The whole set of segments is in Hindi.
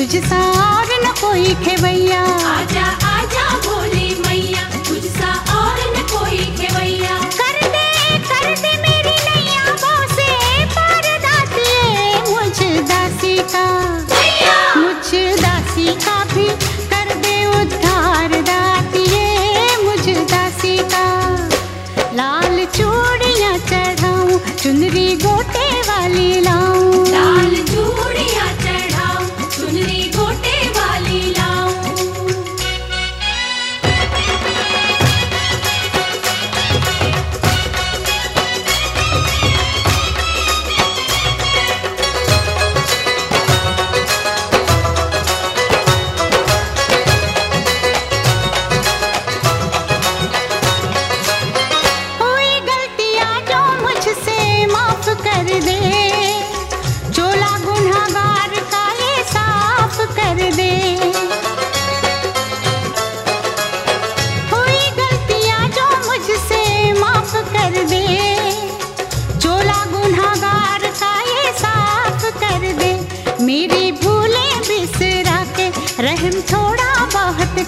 तुझ सा और न कोई खेवैया आजा।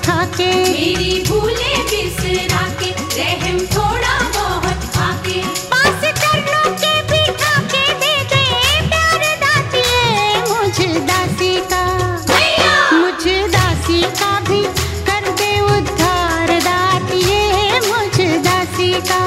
उठा के मेरी भूले बिसरा के रहम थोड़ा बहुत खा के पास चरणों के बिठा के दे दे प्यार दाती है मुझ दासी का। मुझ दासी का भी कर दे उद्धार दाती है मुझ दासी का।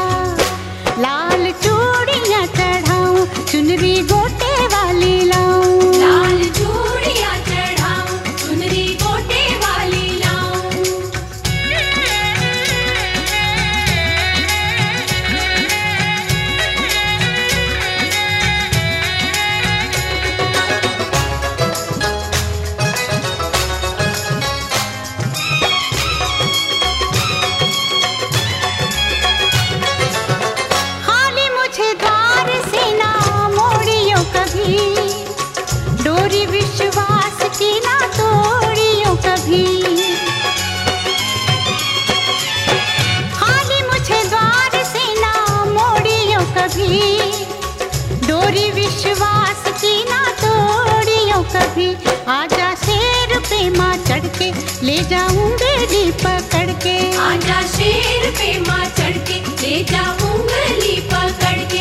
के ले जाऊँगा ली पकड़ के। आजा शेर पे माँ चढ़ के ले जाऊँगा ली पकड़ के।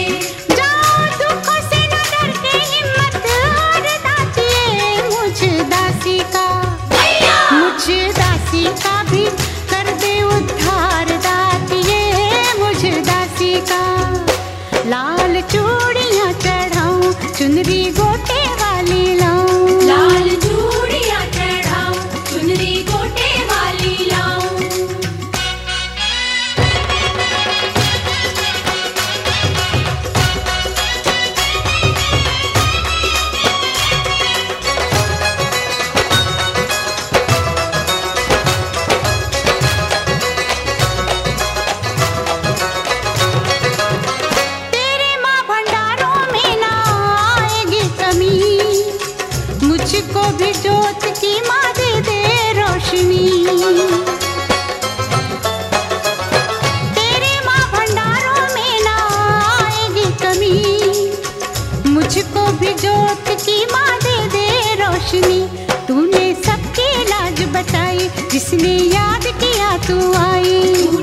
किसने याद किया तू आई।